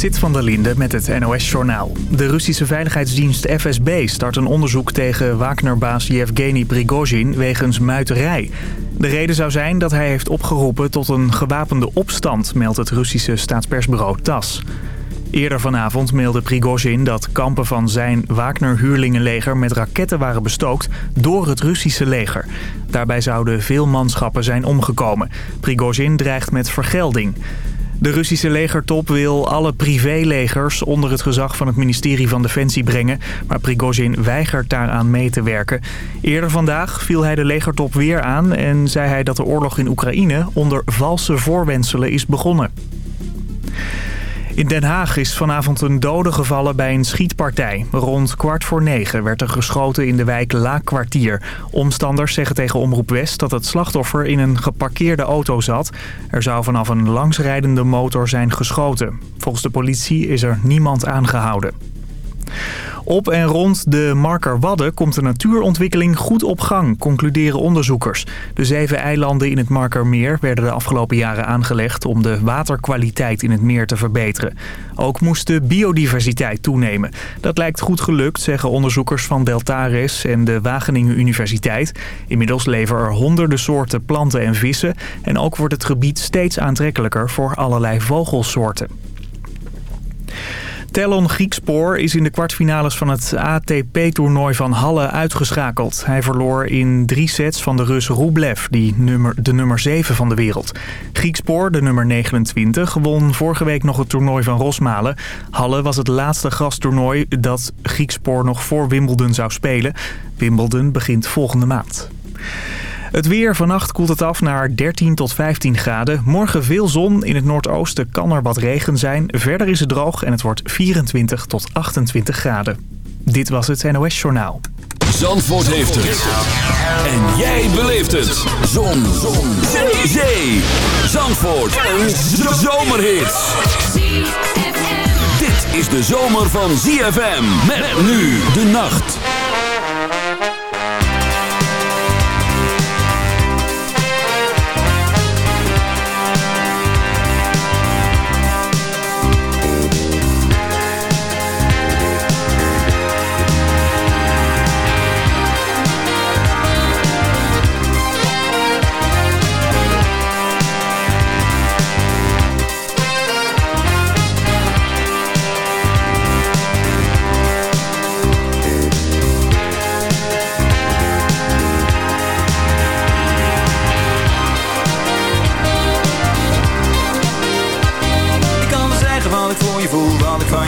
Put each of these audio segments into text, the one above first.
Sit van der Linde met het NOS-journaal. De Russische veiligheidsdienst FSB start een onderzoek tegen Wagner-baas Yevgeny Prigozhin wegens muiterij. De reden zou zijn dat hij heeft opgeroepen tot een gewapende opstand, meldt het Russische staatspersbureau TAS. Eerder vanavond meldde Prigozhin dat kampen van zijn Wagner-huurlingenleger met raketten waren bestookt door het Russische leger. Daarbij zouden veel manschappen zijn omgekomen. Prigozhin dreigt met vergelding. De Russische legertop wil alle privélegers onder het gezag van het ministerie van Defensie brengen. Maar Prigozhin weigert daaraan mee te werken. Eerder vandaag viel hij de legertop weer aan en zei hij dat de oorlog in Oekraïne onder valse voorwenselen is begonnen. In Den Haag is vanavond een dode gevallen bij een schietpartij. Rond kwart voor negen werd er geschoten in de wijk Laakkwartier. Omstanders zeggen tegen Omroep West dat het slachtoffer in een geparkeerde auto zat. Er zou vanaf een langsrijdende motor zijn geschoten. Volgens de politie is er niemand aangehouden. Op en rond de Marker Wadden komt de natuurontwikkeling goed op gang, concluderen onderzoekers. De zeven eilanden in het Markermeer werden de afgelopen jaren aangelegd om de waterkwaliteit in het meer te verbeteren. Ook moest de biodiversiteit toenemen. Dat lijkt goed gelukt, zeggen onderzoekers van Deltares en de Wageningen Universiteit. Inmiddels leven er honderden soorten planten en vissen en ook wordt het gebied steeds aantrekkelijker voor allerlei vogelsoorten. Telon Griekspoor is in de kwartfinales van het ATP-toernooi van Halle uitgeschakeld. Hij verloor in drie sets van de Rus Rublev, die nummer, de nummer 7 van de wereld. Griekspoor, de nummer 29, won vorige week nog het toernooi van Rosmalen. Halle was het laatste grastoernooi dat Griekspoor nog voor Wimbledon zou spelen. Wimbledon begint volgende maand. Het weer. Vannacht koelt het af naar 13 tot 15 graden. Morgen veel zon. In het noordoosten kan er wat regen zijn. Verder is het droog en het wordt 24 tot 28 graden. Dit was het NOS Journaal. Zandvoort heeft het. En jij beleeft het. Zon. zon. Zee. Zee. Zandvoort. Een zomerhit. Dit is de zomer van ZFM. Met nu de nacht.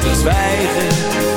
beter zwijgen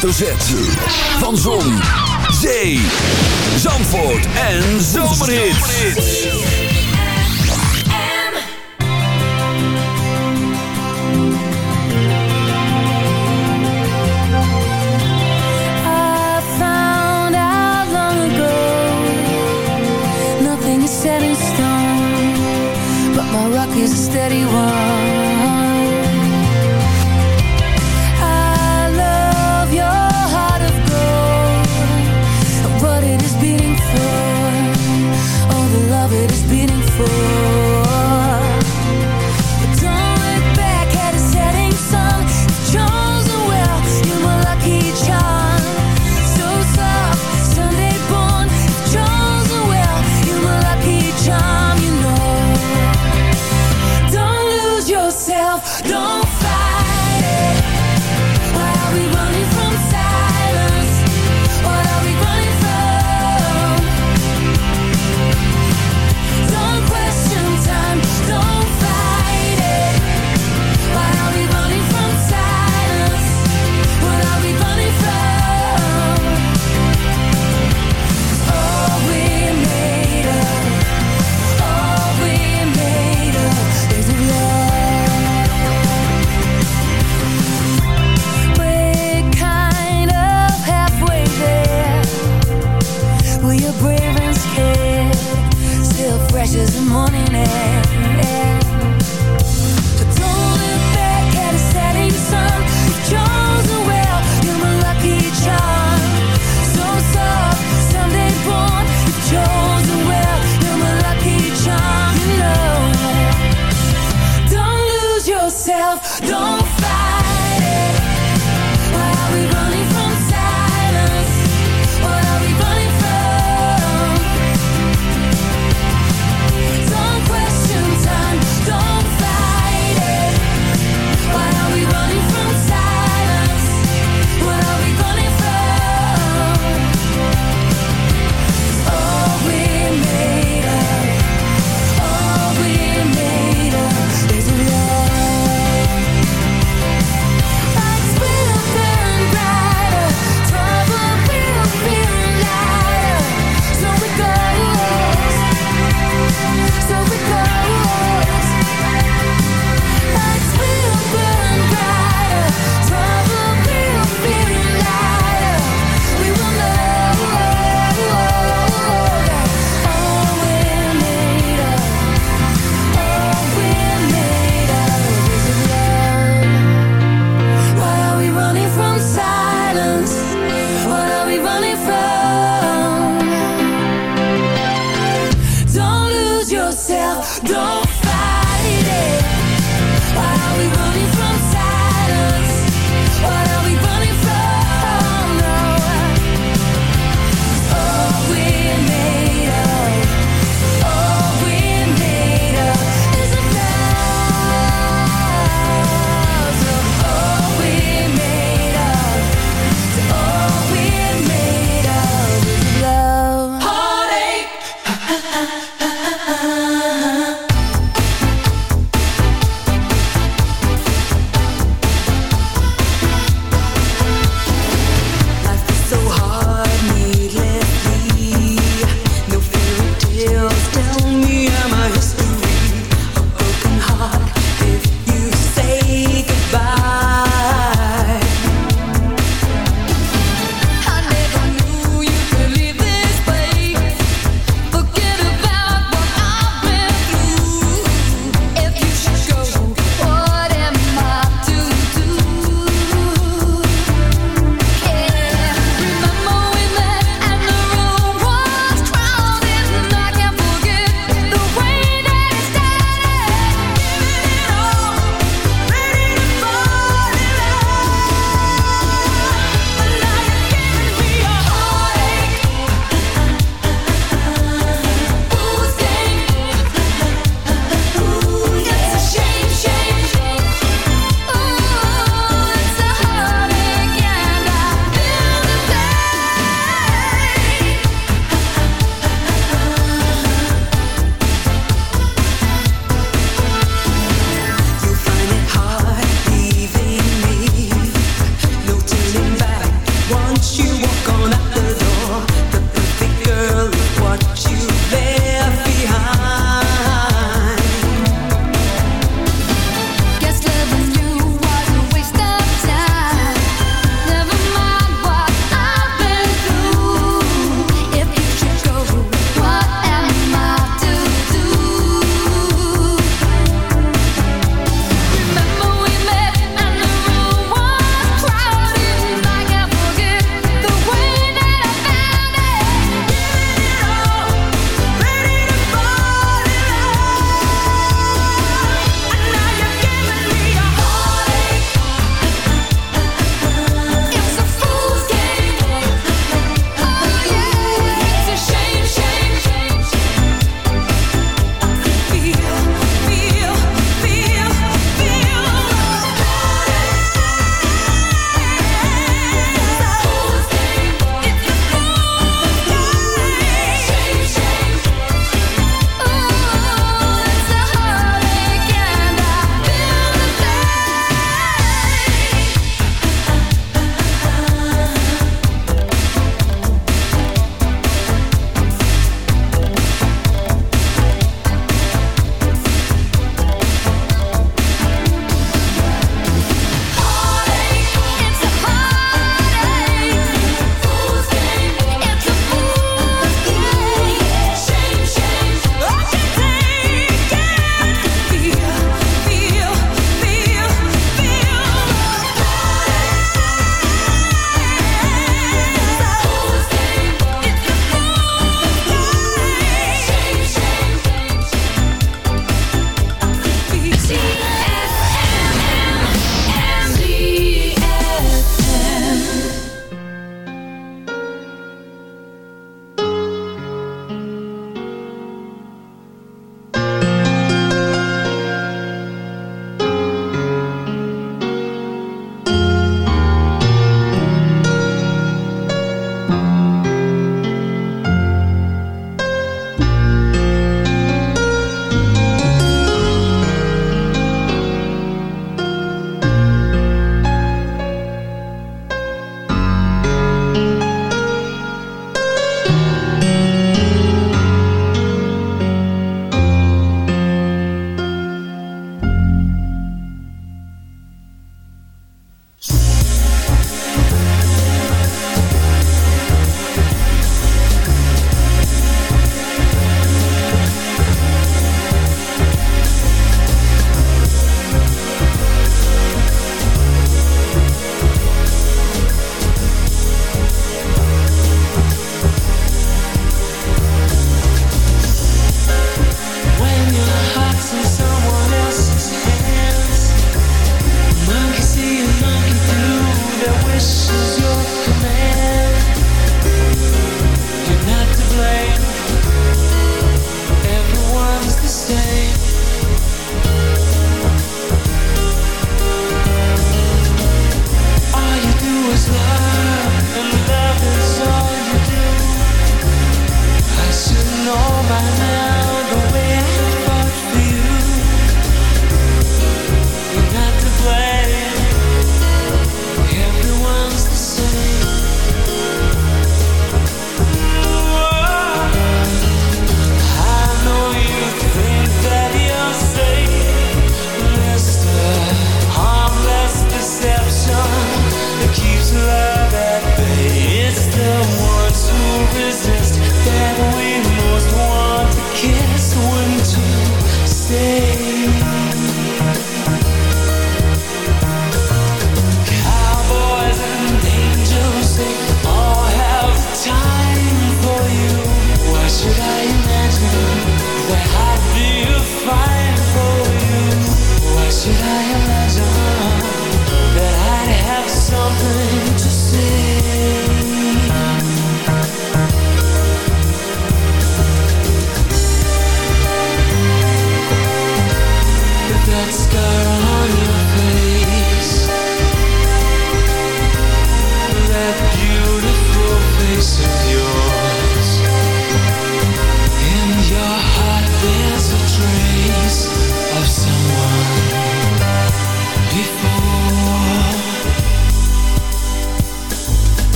hoofdletter Z. Van Zon, Zee, Zandvoort en Zomerhits. Set in stone, but my rock is a steady one.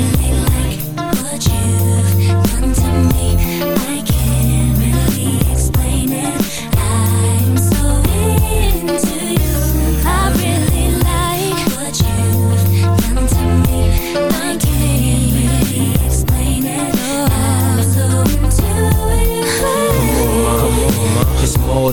you.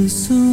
to soon.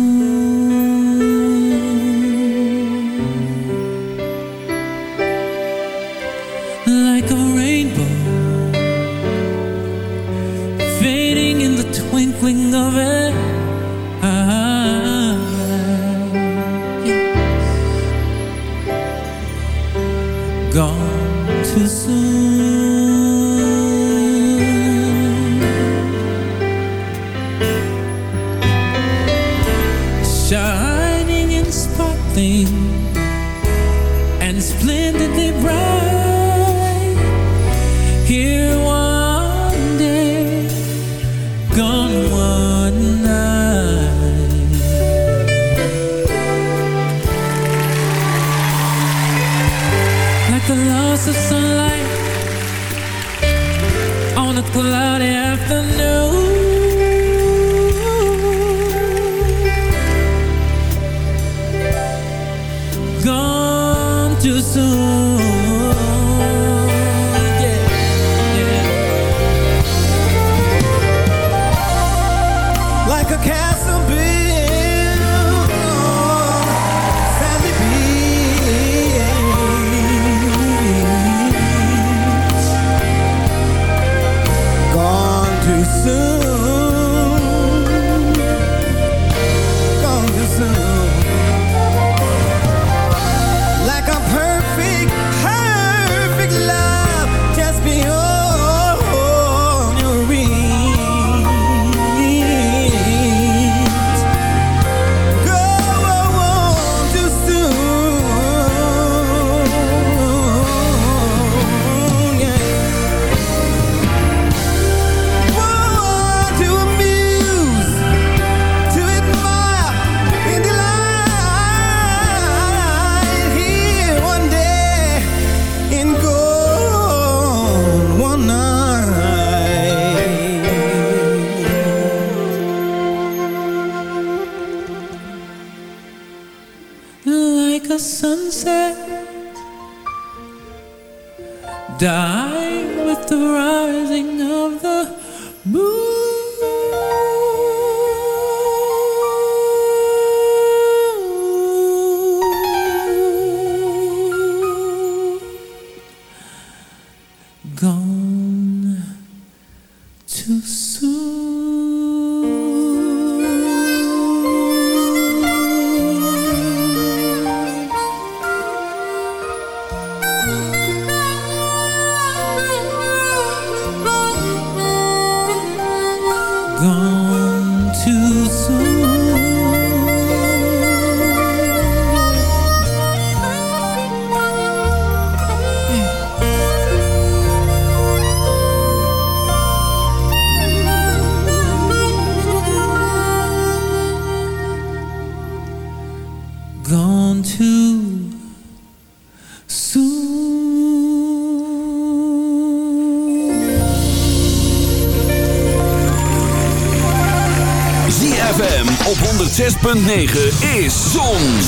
106.9 is Zon,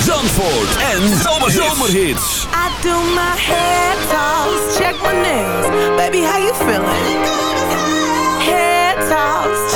Zandvoort en Zomerhits. I do my hair toss, check my nails. Baby, how you feeling? Hair toss.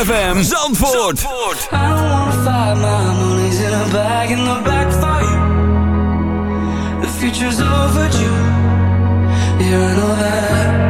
ZFM Zandvoort. Zandvoort. I don't wanna fight my money's in a bag in the backfire. The future's overdue. Yeah, know that.